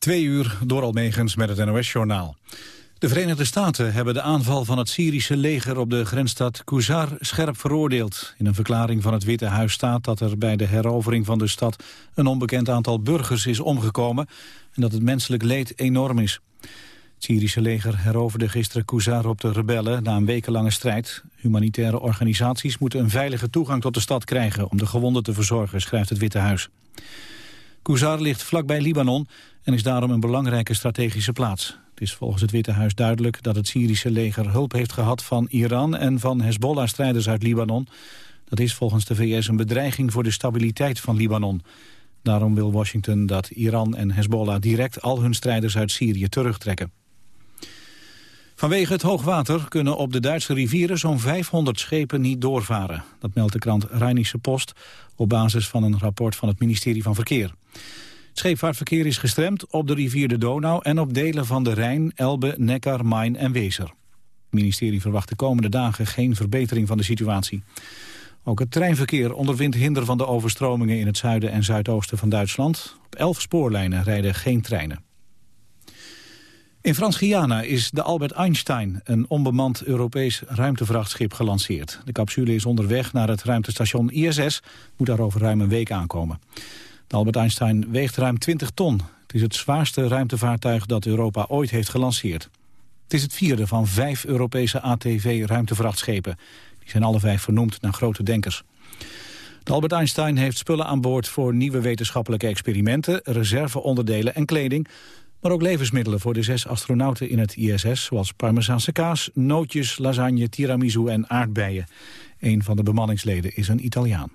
Twee uur door Almegens met het NOS-journaal. De Verenigde Staten hebben de aanval van het Syrische leger op de grensstad Kuzar scherp veroordeeld. In een verklaring van het Witte Huis staat dat er bij de herovering van de stad een onbekend aantal burgers is omgekomen en dat het menselijk leed enorm is. Het Syrische leger heroverde gisteren Kuzar op de rebellen na een wekenlange strijd. Humanitaire organisaties moeten een veilige toegang tot de stad krijgen om de gewonden te verzorgen, schrijft het Witte Huis. Kuzar ligt vlakbij Libanon en is daarom een belangrijke strategische plaats. Het is volgens het Witte Huis duidelijk dat het Syrische leger hulp heeft gehad van Iran en van Hezbollah-strijders uit Libanon. Dat is volgens de VS een bedreiging voor de stabiliteit van Libanon. Daarom wil Washington dat Iran en Hezbollah direct al hun strijders uit Syrië terugtrekken. Vanwege het hoogwater kunnen op de Duitse rivieren zo'n 500 schepen niet doorvaren. Dat meldt de krant Rheinische Post op basis van een rapport van het ministerie van Verkeer. Scheepvaartverkeer is gestremd op de rivier de Donau en op delen van de Rijn, Elbe, Neckar, Main en Weser. Het ministerie verwacht de komende dagen geen verbetering van de situatie. Ook het treinverkeer ondervindt hinder van de overstromingen in het zuiden en zuidoosten van Duitsland. Op elf spoorlijnen rijden geen treinen. In Frans-Guyana is de Albert Einstein, een onbemand Europees ruimtevrachtschip, gelanceerd. De capsule is onderweg naar het ruimtestation ISS, moet daar over ruim een week aankomen. De Albert Einstein weegt ruim 20 ton. Het is het zwaarste ruimtevaartuig dat Europa ooit heeft gelanceerd. Het is het vierde van vijf Europese ATV-ruimtevrachtschepen. Die zijn alle vijf vernoemd naar grote denkers. De Albert Einstein heeft spullen aan boord voor nieuwe wetenschappelijke experimenten, reserveonderdelen en kleding, maar ook levensmiddelen voor de zes astronauten in het ISS, zoals parmezaanse kaas, nootjes, lasagne, tiramisu en aardbeien. Een van de bemanningsleden is een Italiaan.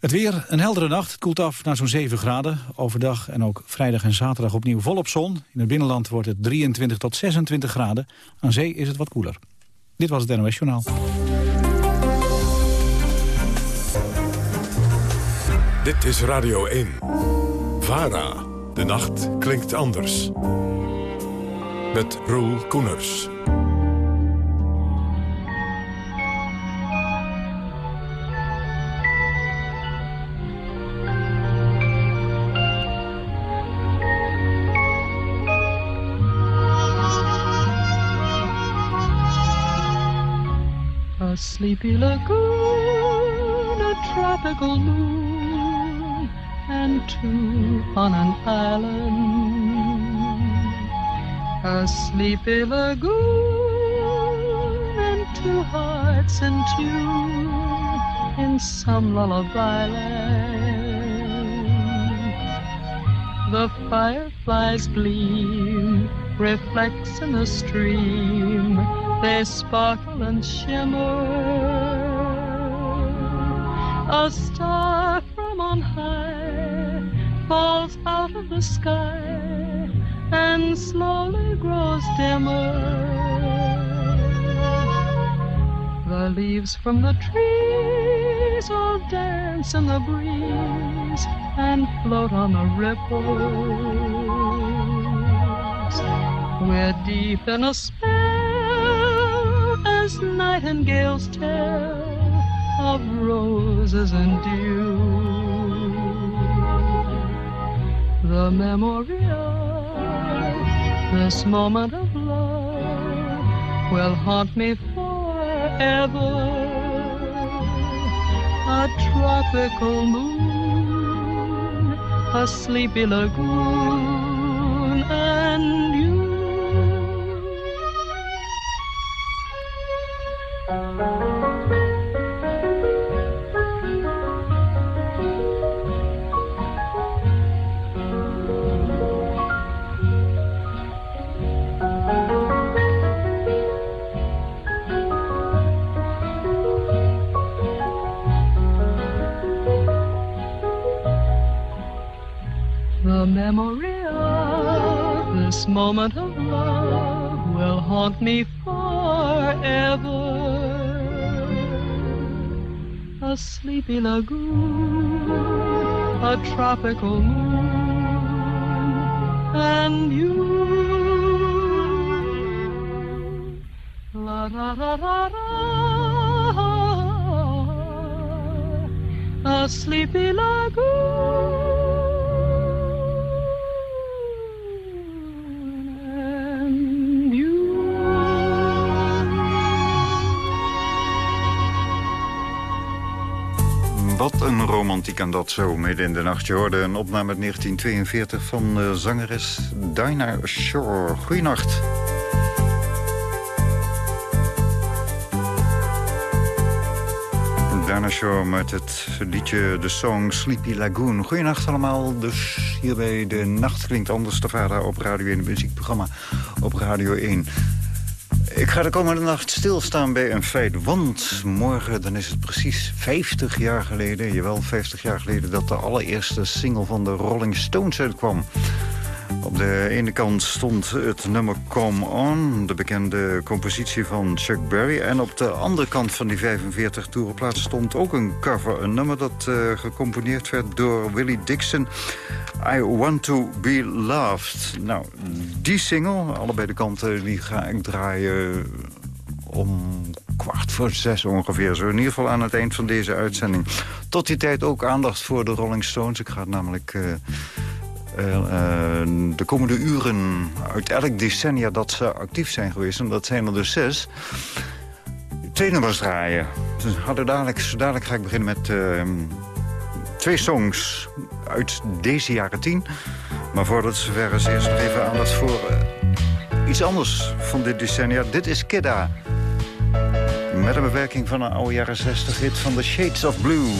Het weer, een heldere nacht. Het koelt af naar zo'n 7 graden. Overdag en ook vrijdag en zaterdag opnieuw volop zon. In het binnenland wordt het 23 tot 26 graden. Aan zee is het wat koeler. Dit was het NOS Journaal. Dit is Radio 1. VARA. De nacht klinkt anders. Met Roel Koeners. Sleepy lagoon, a tropical moon, and two on an island. A sleepy lagoon and two hearts in tune in some lullaby land. The fireflies gleam, reflects in the stream they sparkle and shimmer. A star from on high falls out of the sky and slowly grows dimmer. The leaves from the trees all dance in the breeze and float on the ripples. We're deep in a spell as nightingales tell of roses and dew. The memory of this moment of love will haunt me forever. A tropical moon, a sleepy lagoon, and you. The memory of this moment of love will haunt me forever. A sleepy lagoon, a tropical moon, and you. La da da da da. A sleepy lagoon aan dat zo midden in de nacht. Je hoorde een opname uit 1942 van uh, zangeres Dinah Shore. Goeienacht. Dinah Shore met het liedje, de song Sleepy Lagoon. Goeienacht allemaal, dus hier bij De Nacht Klinkt Anders... de vader op Radio 1, het muziekprogramma op Radio 1. Ik ga de komende nacht stilstaan bij een feit. Want morgen dan is het precies 50 jaar geleden... jawel, 50 jaar geleden... dat de allereerste single van de Rolling Stones uitkwam. De ene kant stond het nummer Come On, de bekende compositie van Chuck Berry. En op de andere kant van die 45 toerenplaatsen stond ook een cover. Een nummer dat uh, gecomponeerd werd door Willie Dixon. I Want To Be Loved. Nou, die single, allebei de kanten, die ga ik draaien om kwart voor zes ongeveer. Zo in ieder geval aan het eind van deze uitzending. Tot die tijd ook aandacht voor de Rolling Stones. Ik ga het namelijk... Uh, de komende uren uit elk decennia dat ze actief zijn geweest... en dat zijn er dus zes, twee nummers draaien. Dus dadelijk, dadelijk ga ik beginnen met uh, twee songs uit deze jaren tien. Maar voordat het zover is, eerst nog even aandacht voor iets anders van dit decennia. Dit is Kidda. Met een bewerking van een oude jaren 60 hit van The Shades of Blue.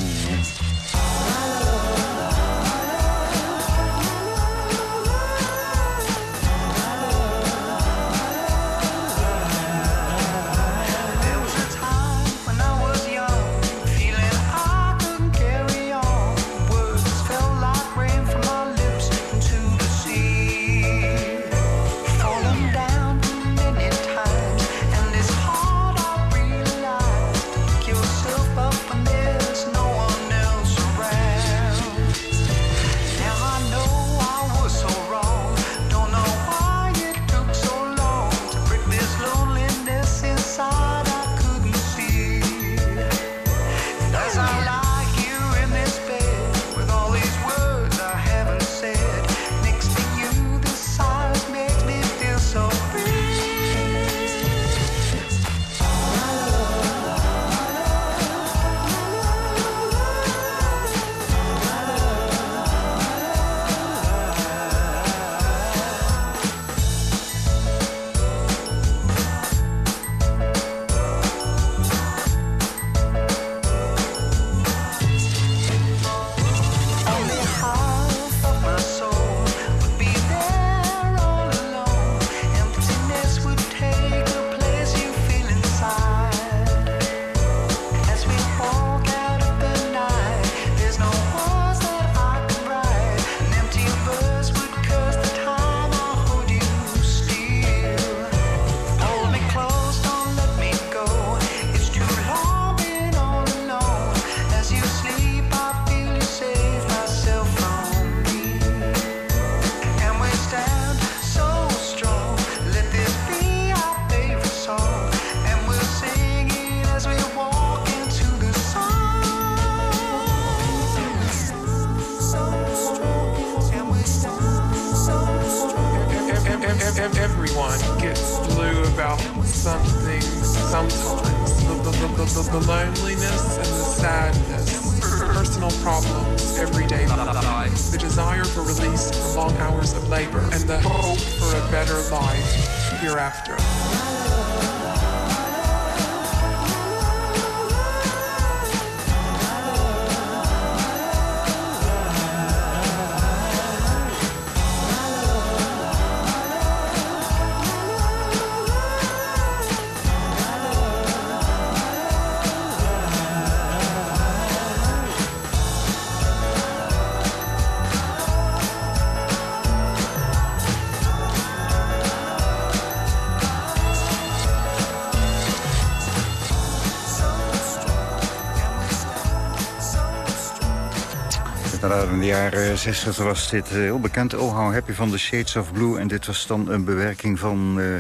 In de jaren 60 was dit eh, heel bekend. Oh, how happy van The Shades of Blue. En dit was dan een bewerking van uh,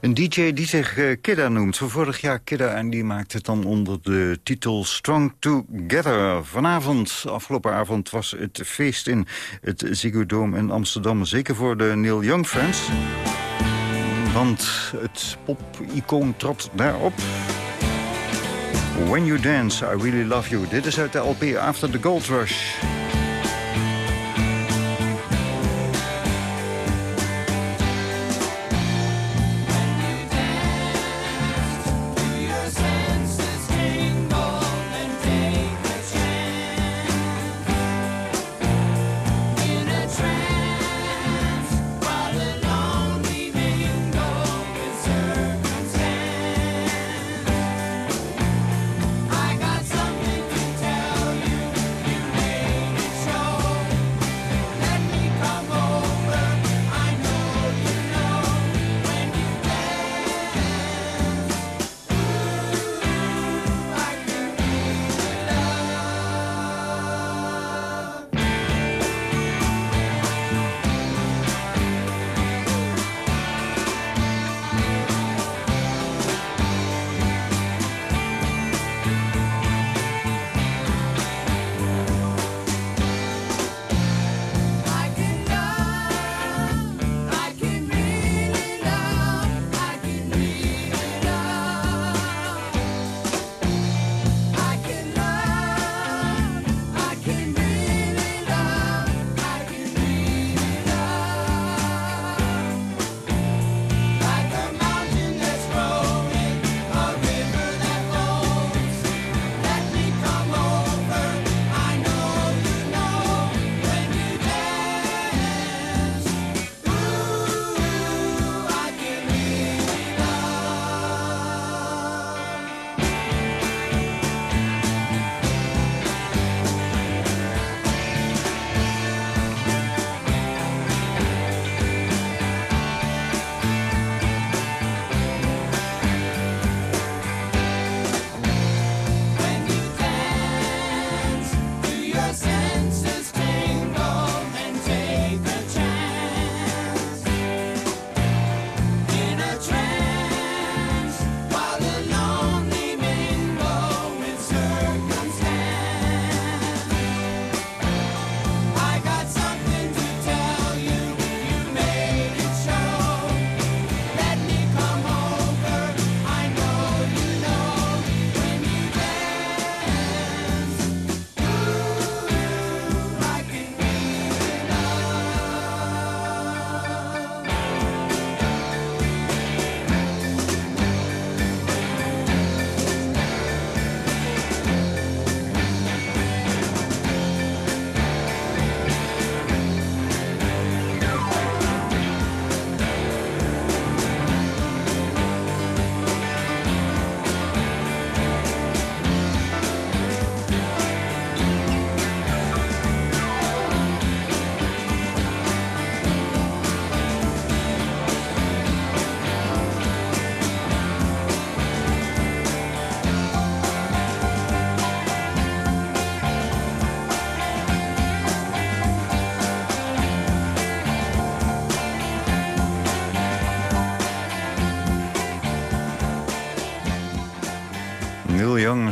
een DJ die zich uh, Kidda noemt. Van vorig jaar Kidda en die maakte het dan onder de titel Strong Together. Vanavond, afgelopen avond, was het feest in het Ziggo Dome in Amsterdam. Zeker voor de Neil Young fans. Want het pop-icoon trad daarop. When You Dance, I Really Love You. Dit is uit de LP After the Gold Rush.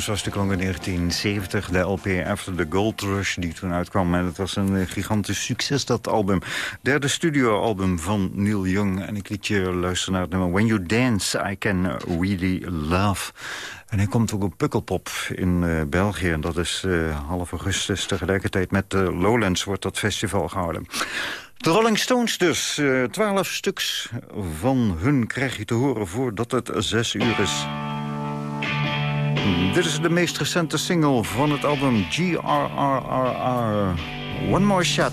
Zoals de klonk in 1970. De LP After the Gold Rush die toen uitkwam. En het was een eh, gigantisch succes, dat album. Derde studioalbum van Neil Young. En ik liet je luisteren naar het nummer When You Dance, I Can Really Love. En hij komt ook op Pukkelpop in uh, België. En dat is uh, half augustus. Tegelijkertijd met uh, Lowlands wordt dat festival gehouden. De Rolling Stones dus. Twaalf stuks van hun krijg je te horen voordat het zes uur is. Dit is de meest recente single van het album GRRRR. One More Shot.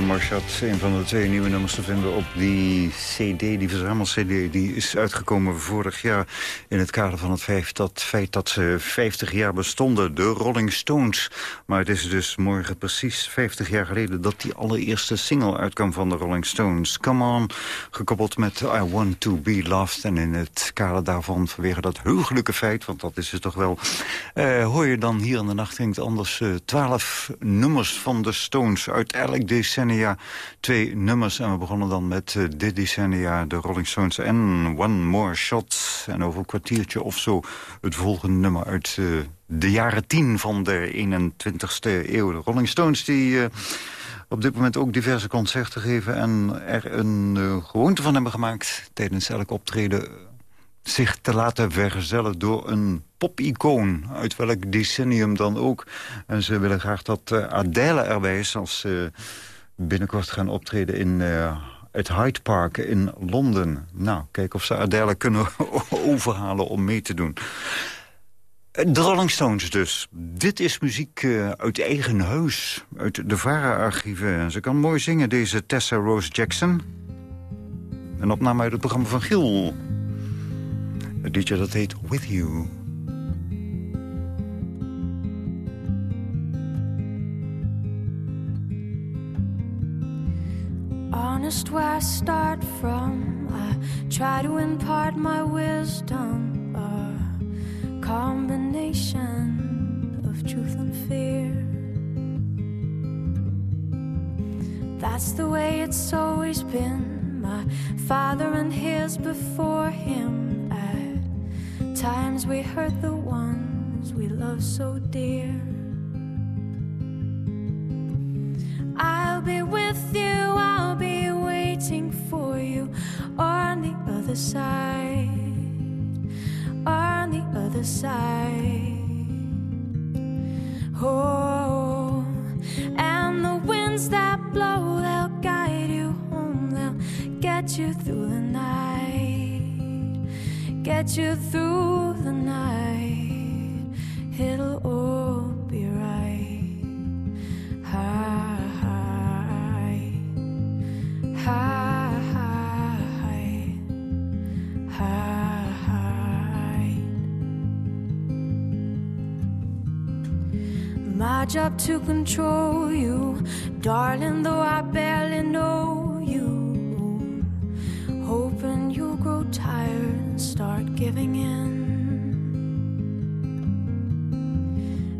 Een van de twee nieuwe nummers te vinden op die cd, die verzamel-cd. Die is uitgekomen vorig jaar in het kader van het feit dat, feit dat ze 50 jaar bestonden. De Rolling Stones. Maar het is dus morgen precies 50 jaar geleden... dat die allereerste single uitkwam van de Rolling Stones. Come On, gekoppeld met I Want To Be Loved. En in het kader daarvan, vanwege dat heugelijke feit... want dat is het toch wel... Uh, hoor je dan hier in de nacht klinkt anders... Uh, 12 nummers van de Stones uit elk decennia twee nummers. En we begonnen dan met uh, dit decennia de Rolling Stones en One More Shot. En over een kwartiertje of zo het volgende nummer uit uh, de jaren 10 van de 21ste eeuw. De Rolling Stones die... Uh, op dit moment ook diverse concerten geven... en er een gewoonte van hebben gemaakt tijdens elk optreden... zich te laten vergezellen door een popicoon, uit welk decennium dan ook. En ze willen graag dat Adele erbij is als binnenkort gaan optreden in... Uh, het Hyde Park in Londen. Nou, kijk of ze Adele kunnen overhalen om mee te doen. De Rolling Stones dus. Dit is muziek uh, uit eigen huis, uit de VARA-archieven. Ze kan mooi zingen, deze Tessa Rose Jackson. Een opname uit het programma van Giel. Het dat heet With You. Honest where I start from. I try to impart my wisdom, a combination of truth and fear. That's the way it's always been. My father and his before him. At times we hurt the ones we love so dear. I'll be with you, on the other side, on the other side. Oh, and the winds that blow, they'll guide you home, they'll get you through the night, get you through the night. It'll all My job to control you, darling, though I barely know you. Hoping you'll grow tired and start giving in.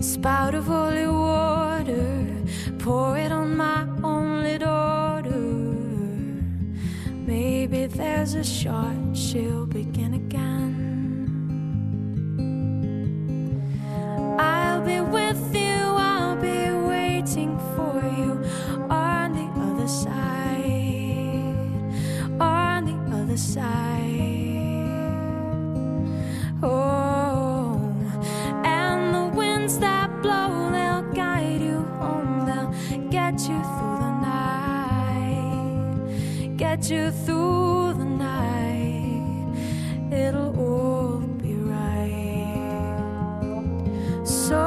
Spout of holy water, pour it on my only daughter. Maybe there's a shot she'll begin again. I'll be with you through the night. It'll all be right. So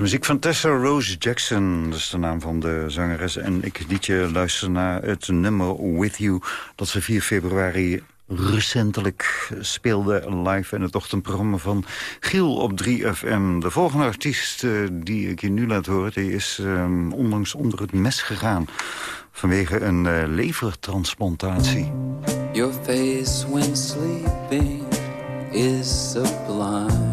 Muziek van Tessa Rose Jackson. Dat is de naam van de zangeres. En ik liet je luisteren naar het nummer With You... dat ze 4 februari recentelijk speelde live in het ochtendprogramma van Giel op 3FM. De volgende artiest uh, die ik je nu laat horen... die is um, onlangs onder het mes gegaan vanwege een uh, levertransplantatie. Your face when sleeping is sublime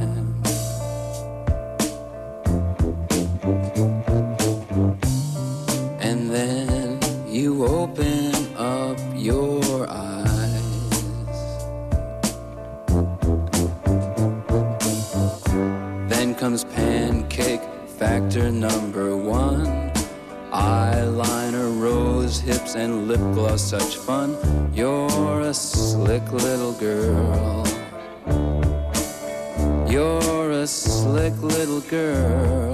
such fun. You're a slick little girl. You're a slick little girl.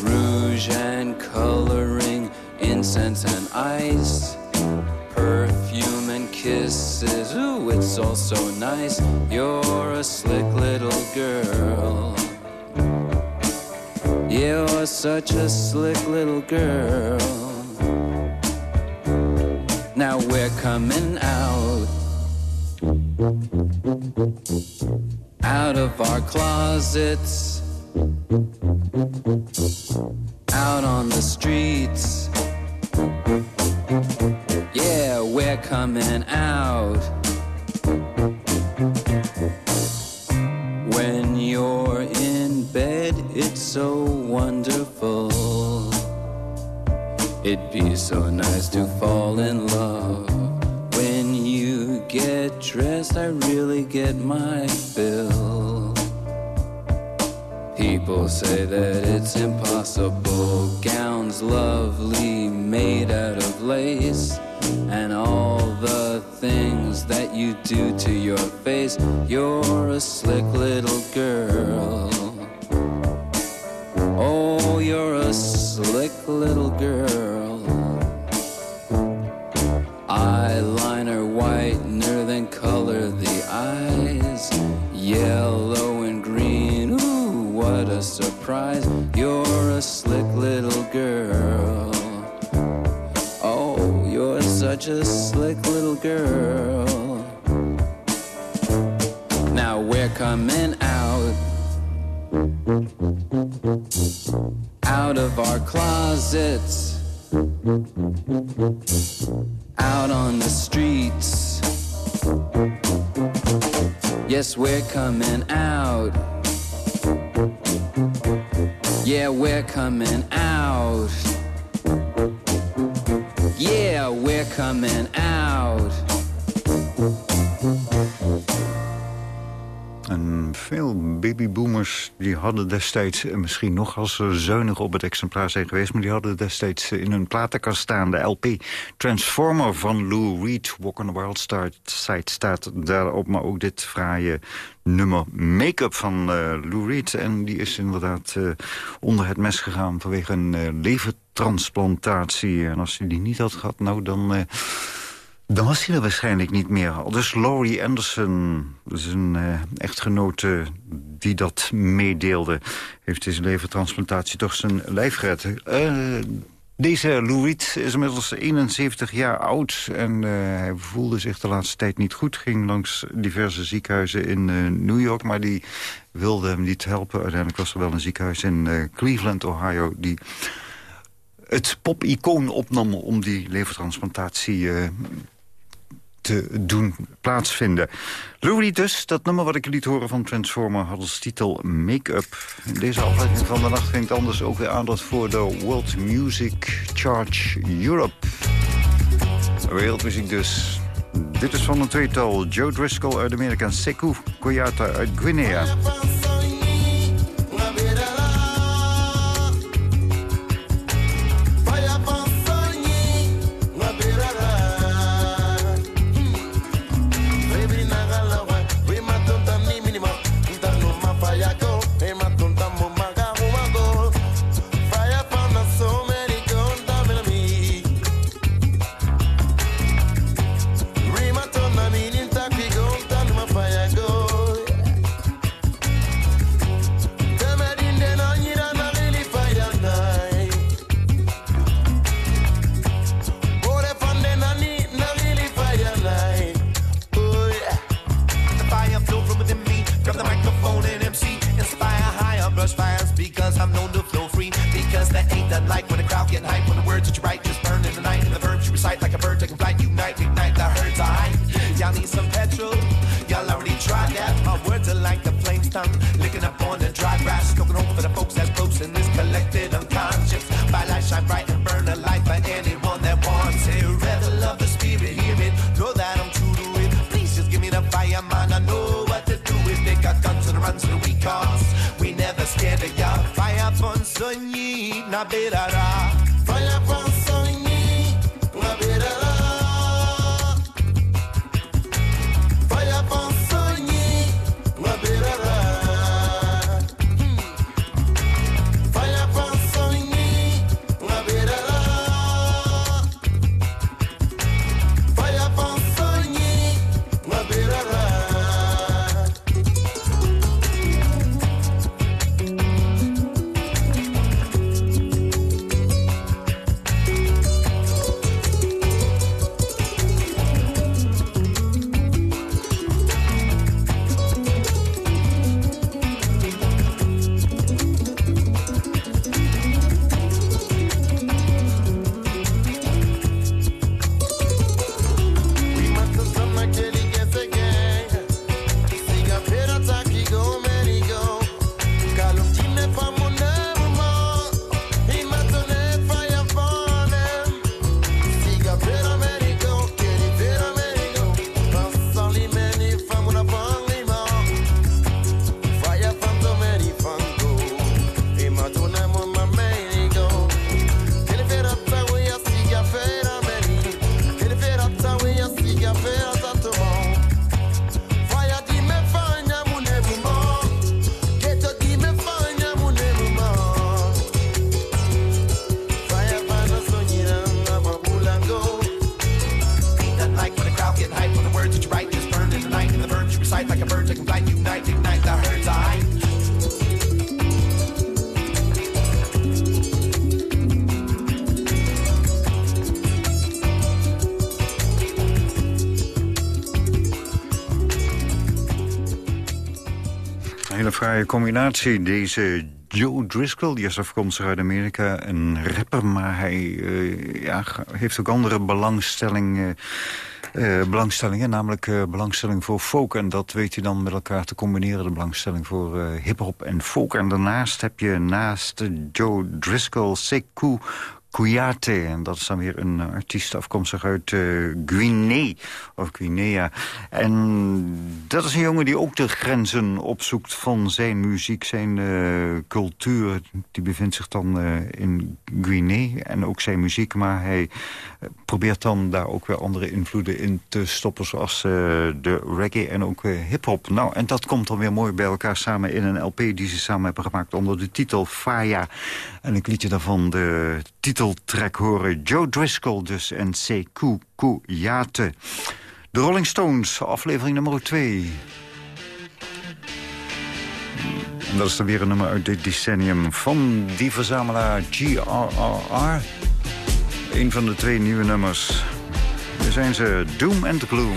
Rouge and coloring, incense and ice. Perfume and kisses, ooh, it's all so nice. You're a slick little girl. You're such a slick little girl. Coming out. Out of our closets. Little girl. Eyeliner whitener, than color the eyes. Yellow and green, ooh, what a surprise. You're a slick little girl. Oh, you're such a slick little girl. Now we're coming out. Out of our closets. Out on the streets. Yes, we're coming out. Yeah, we're coming out. Yeah, we're coming out. En veel babyboomers die hadden destijds, eh, misschien nog als ze zuinig op het exemplaar zijn geweest... maar die hadden destijds in hun platenkast staan de LP Transformer van Lou Reed. Walk on the Wild Side staat daarop, maar ook dit fraaie nummer Make-up van uh, Lou Reed. En die is inderdaad onder het mes gegaan vanwege een uh, levertransplantatie. En als hij die niet had gehad, nou dan... Dan was hij er waarschijnlijk niet meer. Al dus Laurie Anderson, zijn uh, echtgenote die dat meedeelde... heeft deze levertransplantatie toch zijn lijf gered. Uh, deze Lou is inmiddels 71 jaar oud... en uh, hij voelde zich de laatste tijd niet goed. Ging langs diverse ziekenhuizen in New York... maar die wilde hem niet helpen. Uiteindelijk was er wel een ziekenhuis in Cleveland, Ohio... die het pop-icoon opnam om die levertransplantatie te doen plaatsvinden. Louis dus, dat nummer wat ik liet horen van Transformer... had als titel Make-up. Deze aflevering van de nacht ging anders ook weer aandacht... voor de World Music Charge Europe. Wereldmuziek dus. Dit is van een tweetal. Joe Driscoll uit Amerika en Sekou Koyata uit Guinea. Fraaie combinatie. Deze Joe Driscoll, die is afkomstig uit Amerika. Een rapper, maar hij eh, ja, heeft ook andere belangstellingen. eh, belangstellingen, namelijk eh, belangstelling voor folk. En dat weet hij dan met elkaar te combineren, de belangstelling voor eh hip-hop en folk. En daarnaast heb je naast Joe Driscoll Sekou En dat is dan weer een eh, artiest afkomstig uit eh Guinea. Of Guinea. En dat is een jongen die ook de grenzen opzoekt van zijn muziek, zijn eh, cultuur. Die bevindt zich dan in Guinea en ook zijn muziek. Maar hij probeert dan daar ook weer andere invloeden in te stoppen. Zoals de reggae en ook hip-hop. Nou, en dat komt dan weer mooi bij elkaar samen in een LP die ze samen hebben gemaakt onder de titel Faya. En ik liet je daarvan de titeltrack horen. Joe Driscoll dus en Sekou Kouyaté. De Rolling Stones, aflevering nummer 2. En dat is dan weer een nummer uit dit decennium van die verzamelaar GRRR. Een van de twee nieuwe nummers. Hier zijn ze Doom and Gloom.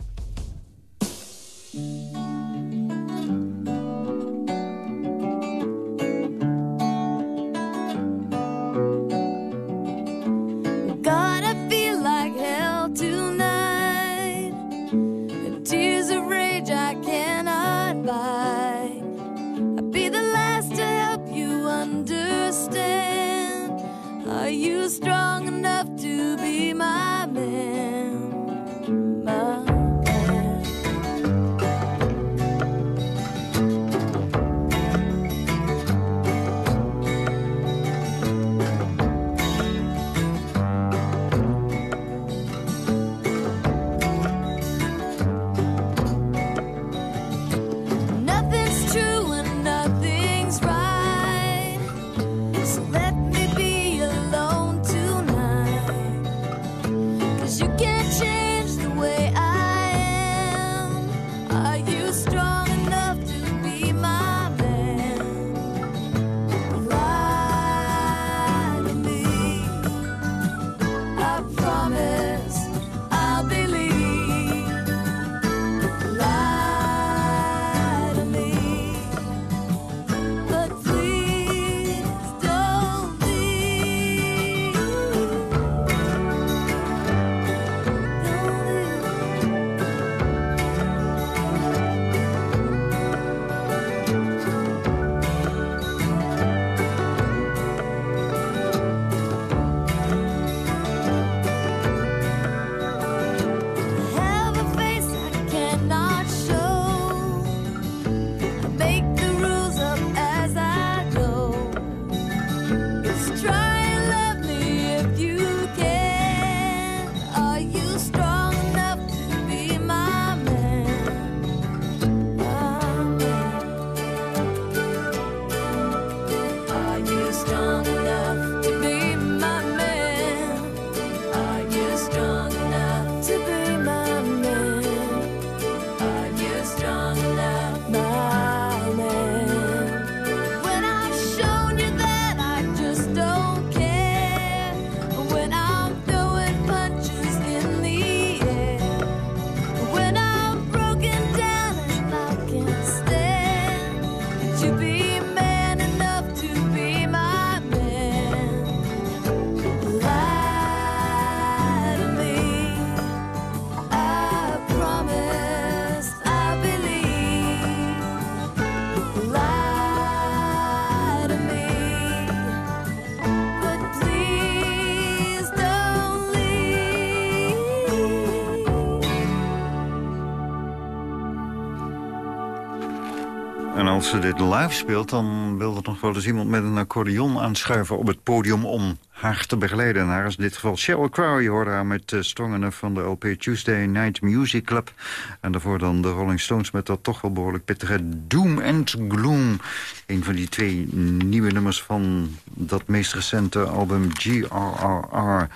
Ze dit live speelt, dan wil er nog wel eens iemand met een accordeon aanschuiven op het podium om haar te begeleiden. En haar is in dit geval Sheryl Crow. Je hoorde haar met uh, Strong Enough van de LP Tuesday Night Music Club. En daarvoor dan de Rolling Stones met dat toch wel behoorlijk pittige Doom and Gloom. Een van die twee nieuwe nummers van dat meest recente album GRRR.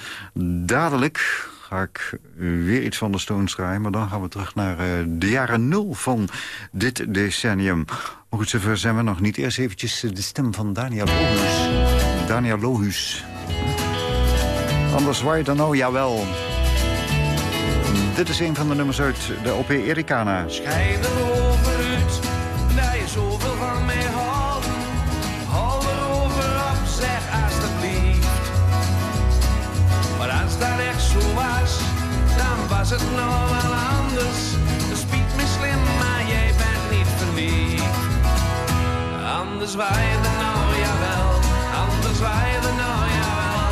Dadelijk ga ik weer iets van de Stones draaien. Maar dan gaan we terug naar uh, de jaren nul van dit decennium. Maar goed, zover zijn we nog niet. Eerst eventjes de stem van Daniel Lohuus. Daniel Lohuus. Anders waar je dan nou, jawel. Dit is een van de nummers uit de LP Ericana. Schijn erover uit, dat je zoveel van mij houdt. Hou erover op, zeg alsjeblieft. Maar als dat echt zo was, dan was het nou wel anders. Anders waaide nou, jawel. Anders waaide nou, jawel.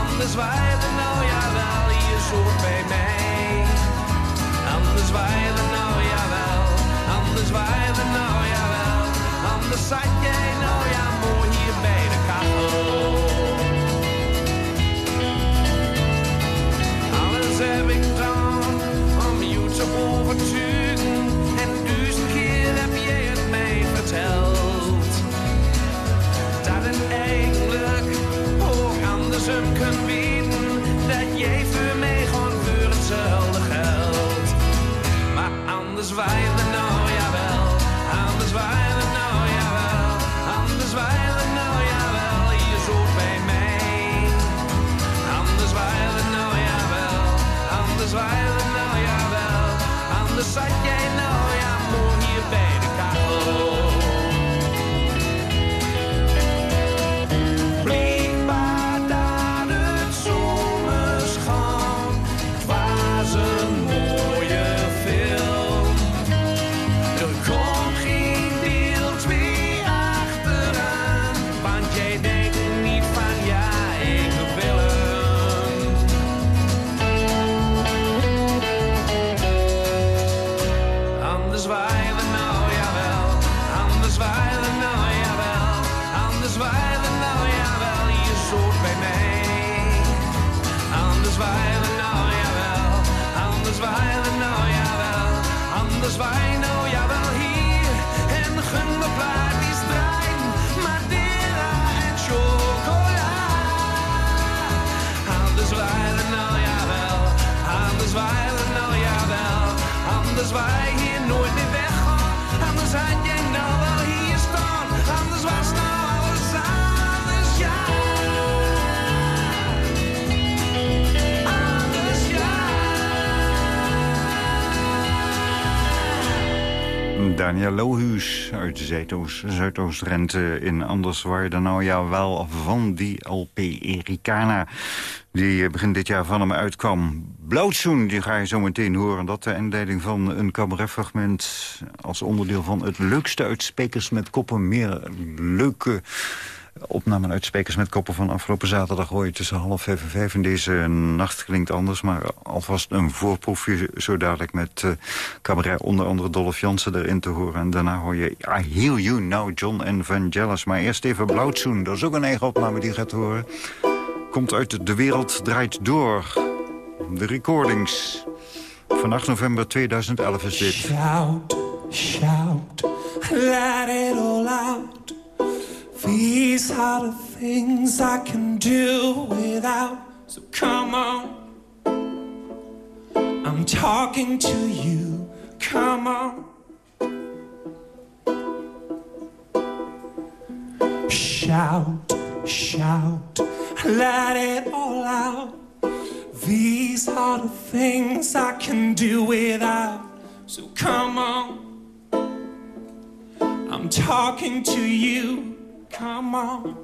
Anders waaide nou, jawel. Je zoekt bij mij. Anders waaide nou, jawel. Anders waaide nou, jawel. Anders zat jij nou, ja, mooi hier bij de kachel. Alles heb ik gedaan om jou te overtuigen. En duizend keer heb jij het mij verteld. Uit Zuidoost- Zuidoost-Drenthe in Anderswaarde. Nou ja, wel van die LP Ericana. Die begin dit jaar van hem uitkwam. Blauwtsoen, die ga je zo meteen horen. Dat de inleiding van een cabaretfragment... als onderdeel van het leukste uit Spekers met Koppen. Meer leuke opnamen uit Spekers met Koppen van afgelopen zaterdag... hoor je tussen half vijf en vijf. En deze nacht klinkt anders, maar alvast een voorproefje... zo dadelijk met uh, cabaret onder andere Dolph Jansen erin te horen. En daarna hoor je I Heal You Now, John en Vangelis. Maar eerst even Blauwtsoen, dat is ook een eigen opname die gaat horen. Komt uit De Wereld Draait Door. De recordings. Van 8 november 2011 is dit. Shout, shout, let it all out. These are the things I can do without. So come on. I'm talking to you. Come on. Shout, shout, let it all out. These are the things I can do without. So come on. I'm talking to you. Come on.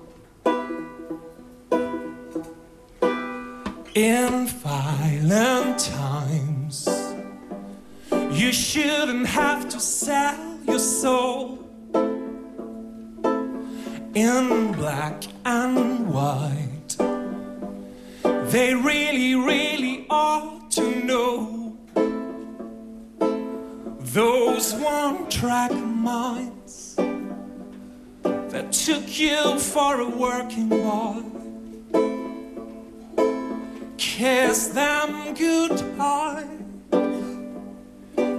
In violent times, you shouldn't have to sell your soul. In black and white, they really, really ought to know those one track minds that took you for a working boy. Kiss them goodbye.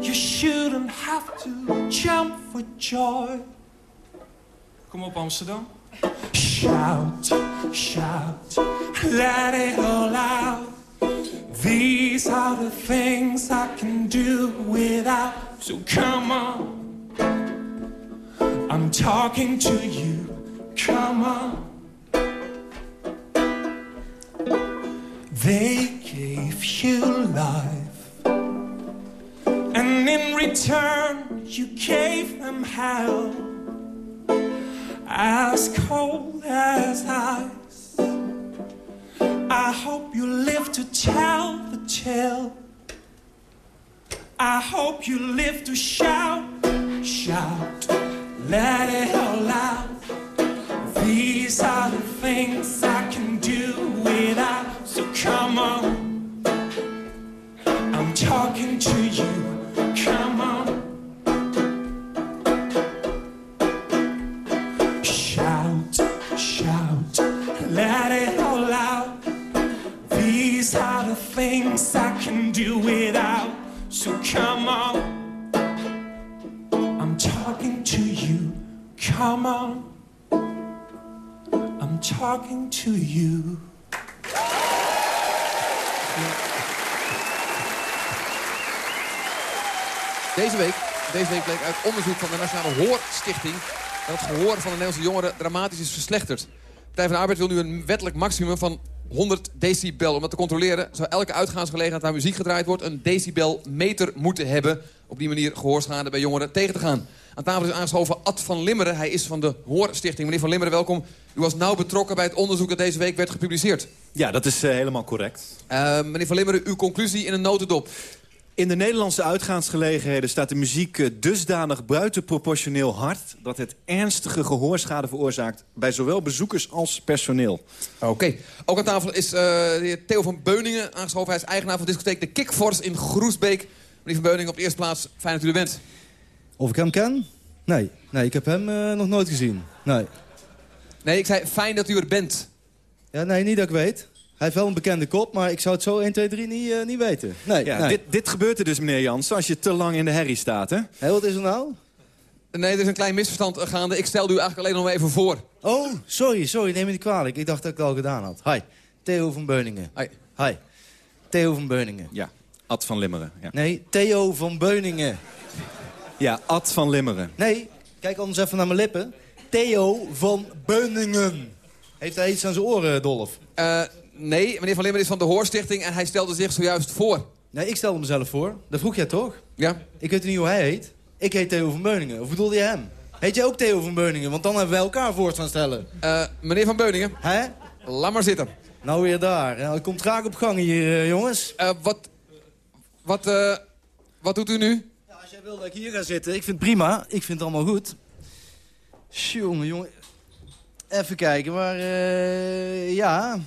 You shouldn't have to jump for joy. Kom op Amsterdam. Shout, shout, let it all out. These are the things I can do without. So come on. Talking to you. Come on. They gave you life, and in return, you gave them hell as cold as ice. I hope you live to tell the tale. I hope you live to shout, shout, let it all out. These are the things I can do without. So come on, I'm talking to you. Come on. Shout, shout, let it all out. These are the things I can do without. So come on, Come on, I'm talking to you. Deze week, deze week bleek uit onderzoek van de Nationale Hoorstichting... dat het gehoor van de Nederlandse jongeren dramatisch is verslechterd. Partij van de Arbeid wil nu een wettelijk maximum van 100 decibel. Om dat te controleren zou elke uitgaansgelegenheid waar muziek gedraaid wordt... een decibelmeter moeten hebben. Op die manier gehoorschade bij jongeren tegen te gaan. Aan tafel is aangeschoven Ad van Limmeren. Hij is van de Hoorstichting. Meneer van Limmeren, welkom. U was nauw betrokken bij het onderzoek dat deze week werd gepubliceerd. Ja, dat is uh, helemaal correct. Uh, meneer van Limmeren, uw conclusie in een notendop. In de Nederlandse uitgaansgelegenheden staat de muziek uh, dusdanig buitenproportioneel hard... dat het ernstige gehoorschade veroorzaakt bij zowel bezoekers als personeel. Oké. Okay. Ook aan tafel is de heer Theo van Beuningen aangeschoven. Hij is eigenaar van de discotheek De Kickforce in Groesbeek. Meneer van Beuningen, op de eerste plaats, fijn dat u er bent. Of ik hem ken? Nee, nee ik heb hem uh, nog nooit gezien. Nee. Nee, ik zei fijn dat u er bent. Ja, nee, niet dat ik weet. Hij heeft wel een bekende kop, maar ik zou het zo 1, 2, 3 niet, uh, niet weten. Nee, ja, nee. Dit, dit gebeurt er dus, meneer Jans, als je te lang in de herrie staat, hè? Hé, wat is er nou? Nee, er is een klein misverstand gaande. Ik stelde u eigenlijk alleen nog even voor. Oh, sorry, sorry, neem me niet kwalijk. Ik dacht dat ik het al gedaan had. Hi, Theo van Beuningen. Hi. Hi, Theo van Beuningen. Ja, Ad van Limmeren. Ja. Nee, Theo van Beuningen. Ja, Ad van Limmeren. Nee, kijk anders even naar mijn lippen. Theo van Beuningen. Heeft hij iets aan zijn oren, Dolf? Uh, nee, meneer Van Limmeren is van de Hoorstichting en hij stelde zich zojuist voor. Nee, ik stelde mezelf voor. Dat vroeg jij toch? Ja. Ik weet niet hoe hij heet. Ik heet Theo van Beuningen. Of bedoelde je hem? Heet jij ook Theo van Beuningen? Want dan hebben wij elkaar voor te stellen. Eh, meneer Van Beuningen. Hè? Laat maar zitten. Nou weer daar. Het komt traag op gang hier, eh, jongens. Eh, wat, wat, wat doet u nu? Ja, als jij wil dat ik hier ga zitten, ik vind het prima. Ik vind het allemaal goed. Jongen, jongen. Even kijken, waar... eh, ja.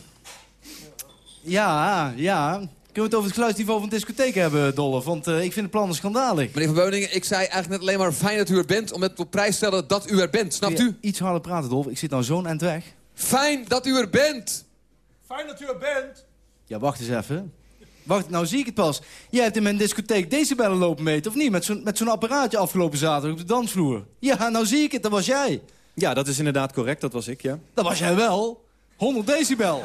Ja, ja. Kunnen we het over het geluidsniveau van de discotheek hebben, Dolf? Want eh, ik vind het plan schandalig. Meneer Van Beuningen, ik zei eigenlijk net alleen maar fijn dat u er bent... om het op prijs te stellen dat u er bent. Snapt u? Iets harder praten, Dolf. Ik zit nou zo'n eind weg. Fijn dat u er bent. Fijn dat u er bent. Ja, wacht eens even. Wacht, nou zie ik het pas. Jij hebt in mijn discotheek decibellen lopen meten, of niet? Met zo'n met zo'n apparaatje afgelopen zaterdag op de dansvloer. Ja, nou zie ik het, dat was jij. Ja, dat is inderdaad correct. Dat was ik, ja. Dat was jij wel. 100 decibel.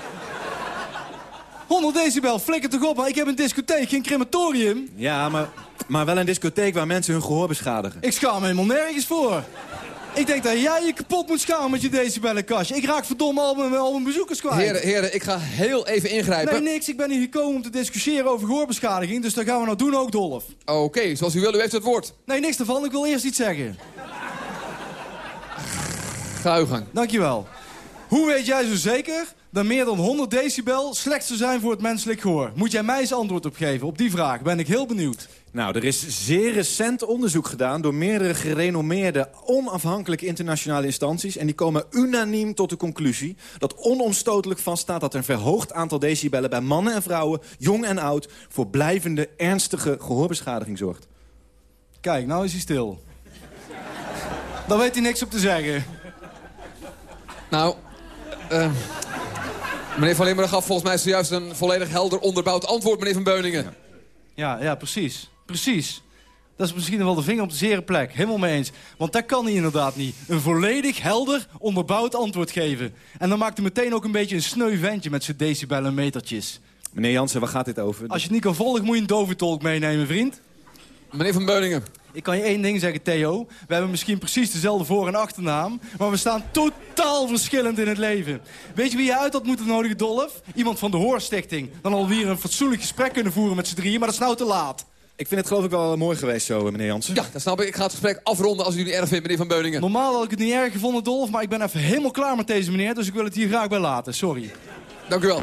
100 decibel, flikker toch op, maar ik heb een discotheek, geen crematorium. Ja, maar, maar wel een discotheek waar mensen hun gehoor beschadigen. Ik schaam me helemaal nergens voor. Ik denk dat jij je kapot moet schamen met je decibellenkastje. Ik raak verdomme al mijn, al mijn bezoekers kwijt. Heren, heren, ik ga heel even ingrijpen. Nee, niks. Ik ben hier gekomen om te discussiëren over gehoorbeschadiging. Dus dat gaan we nou doen ook, Dolf. Oké, zoals u wil, u heeft het woord. Nee, niks daarvan. Ik wil eerst iets zeggen. Ga uw gang. Dankjewel. Hoe weet jij zo zeker dat meer dan 100 decibel slecht zou zijn voor het menselijk gehoor? Moet jij mij eens antwoord op geven? Op die vraag ben ik heel benieuwd. Nou, er is zeer recent onderzoek gedaan door meerdere gerenommeerde, onafhankelijke internationale instanties. En die komen unaniem tot de conclusie dat onomstotelijk vaststaat dat een verhoogd aantal decibellen bij mannen en vrouwen, jong en oud, voor blijvende, ernstige gehoorbeschadiging zorgt. Kijk, nou is hij stil. Dan weet hij niks op te zeggen. Nou, eh, meneer Van Limburg gaf volgens mij zojuist een volledig helder onderbouwd antwoord, meneer Van Beuningen. Ja, ja, precies. Precies. Dat is misschien wel de vinger op de zere plek. Helemaal mee eens. Want dat kan hij inderdaad niet. Een volledig helder, onderbouwd antwoord geven. En dan maakt hij meteen ook een beetje een sneu ventje met zijn decibellen metertjes. Meneer Jansen, waar gaat dit over? Als je het niet kan volgen, moet je een doventolk meenemen, vriend. Meneer Van Beuningen. Ik kan je één ding zeggen, Theo. We hebben misschien precies dezelfde voor- en achternaam... maar we staan totaal verschillend in het leven. Weet je wie je uit had moeten nodigen, Dolf? Iemand van de Hoorstichting. Dan alweer een fatsoenlijk gesprek kunnen voeren met z'n drieën... maar dat is nou te laat. Ik vind het geloof ik wel mooi geweest zo, meneer Jansen. Ja, dat snap ik. Ik ga het gesprek afronden als u het niet erg vindt, meneer Van Beuningen. Normaal had ik het niet erg gevonden, Dolf... maar ik ben even helemaal klaar met deze meneer... dus ik wil het hier graag bij laten. Sorry. Dank u wel.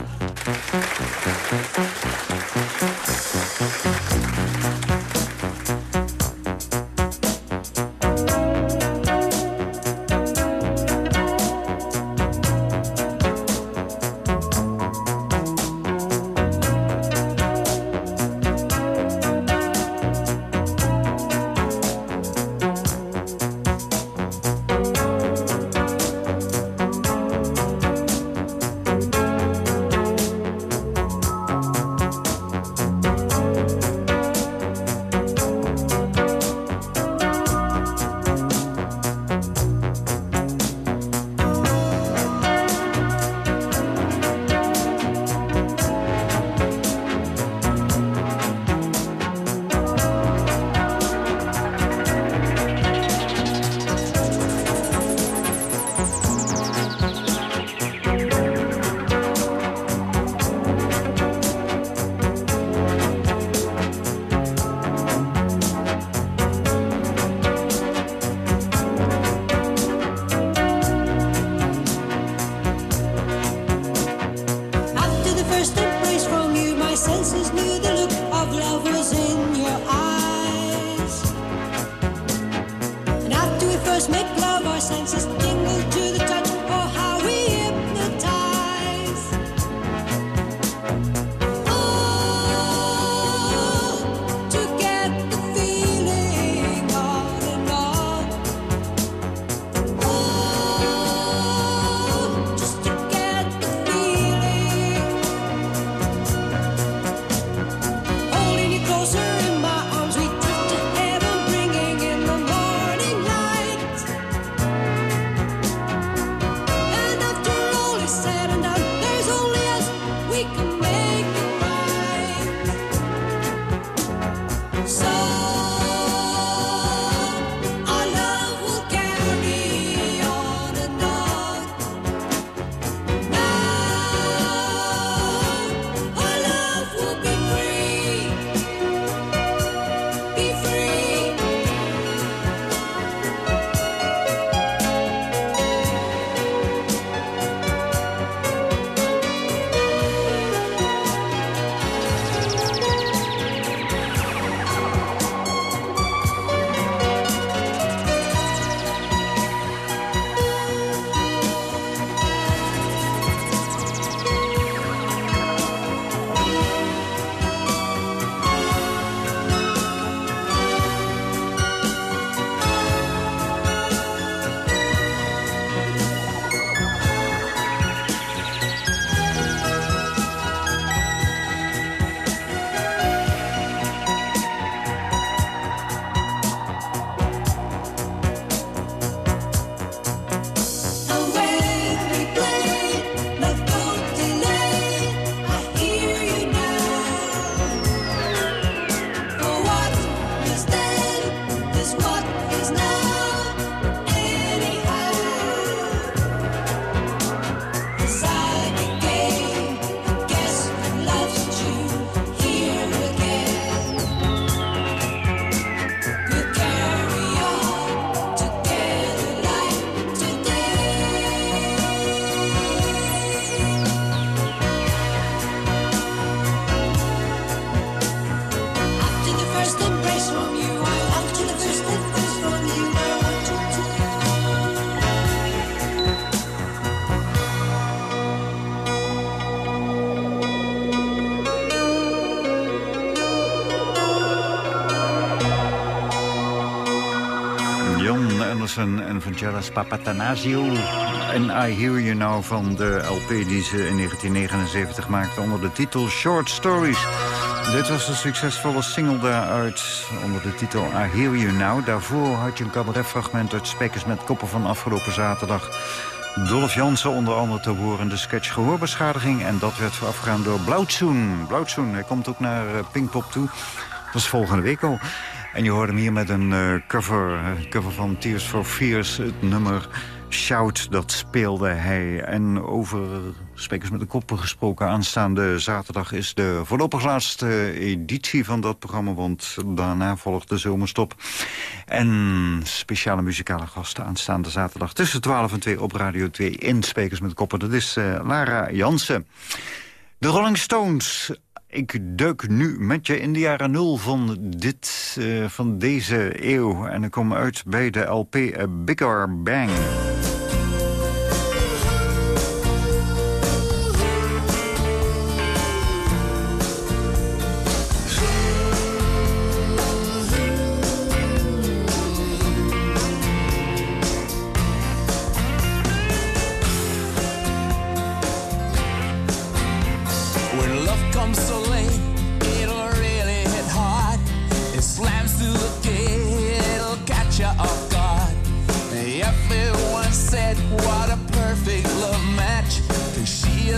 Anderson en Vangelis Papatanasio. En I Hear You Now van de LP die ze in 1979 maakte onder de titel Short Stories. Dit was de succesvolle single daaruit onder de titel I Hear You Now. Daarvoor had je een cabaretfragment uit Spekers met Koppen van afgelopen zaterdag. Dolph Jansen onder andere te horen de sketch Gehoorbeschadiging. En dat werd voorafgegaan door Blauwtsoen. Blauwtsoen, hij komt ook naar uh, Pinkpop toe. Dat is volgende week al. En je hoort hem hier met een uh, cover, uh, cover van Tears for Fears. Het nummer Shout, dat speelde hij. En over Spekers met de Koppen gesproken. Aanstaande zaterdag is de voorlopig laatste editie van dat programma. Want daarna volgt de zomerstop. En speciale muzikale gasten aanstaande zaterdag tussen 12 en 2 op Radio 2 in Spekers met de Koppen. Dat is uh, Lara Jansen. De Rolling Stones ik duik nu met je in de jaren nul van, dit, uh, van deze eeuw. En ik kom uit bij de LP Bigger Bang.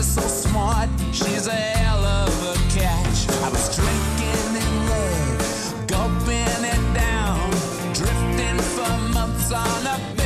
So smart. She's a hell of a catch. I was drinking in love, gulping it down, drifting for months on a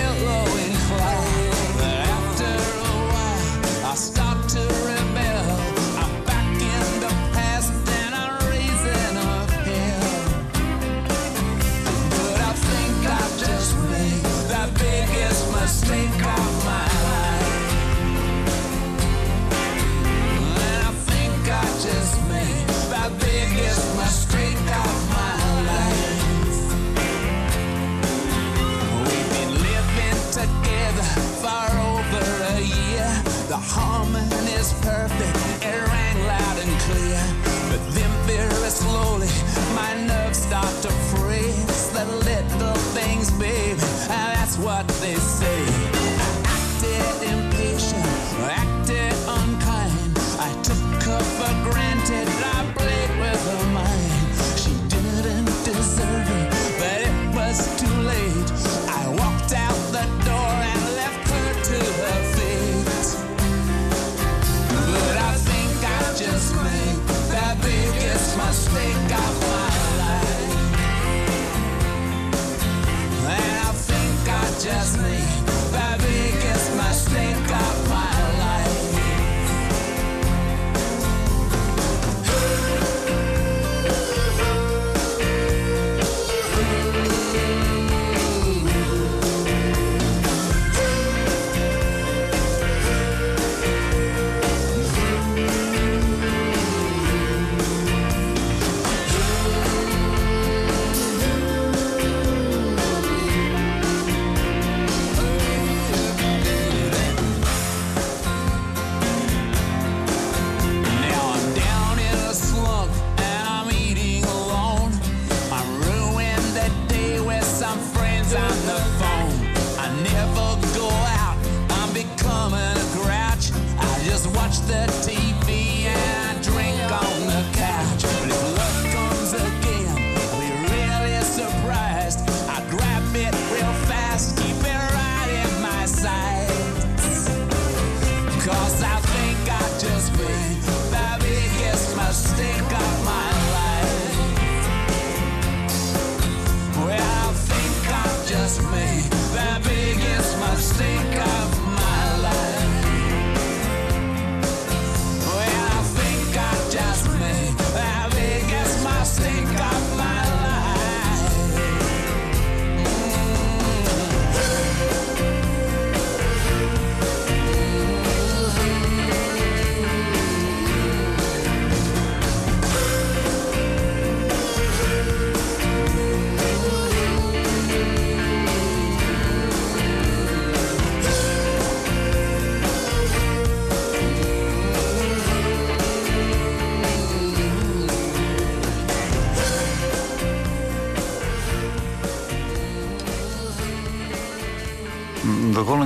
harmony's perfect, it rang loud and clear. But then very slowly, my nerves start to freeze. The little things, baby, that's what they say.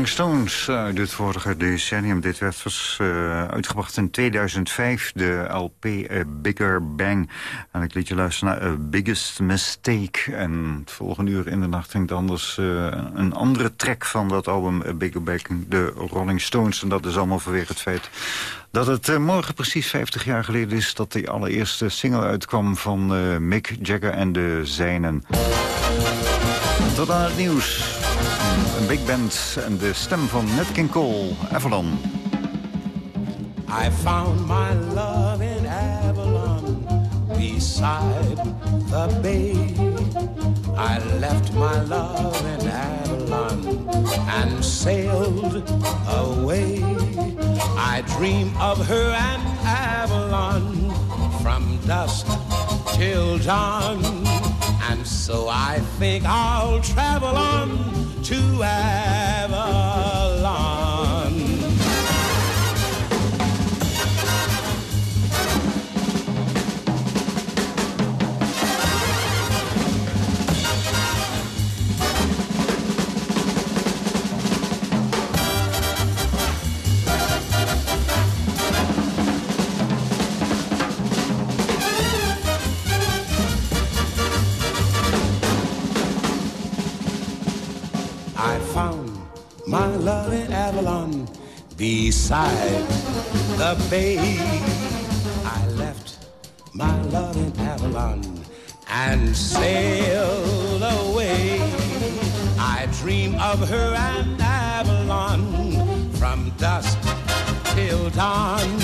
Rolling Stones uit het vorige decennium. Dit werd was, uh, uitgebracht in 2005, de LP uh, Bigger Bang. En ik liet je luisteren naar uh, Biggest Mistake. En het volgende uur in de nacht ging anders een andere track van dat album Bigger Bang, de Rolling Stones. En dat is allemaal vanwege het feit dat het morgen precies 50 jaar geleden is... dat de allereerste single uitkwam van Mick Jagger en de Zijnen. Tot aan het nieuws. Een big band en de stem van Nat King Cole, Avalon. I found my love in Avalon, beside the bay. I left my love in Avalon and sailed away. I dream of her and Avalon from dusk till dawn. And so I think I'll travel on to Avalon. Love in Avalon beside the bay. I left my love in Avalon and sailed away. I dream of her and Avalon from dusk till dawn.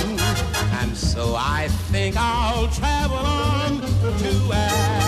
And so I think I'll travel on to Avalon.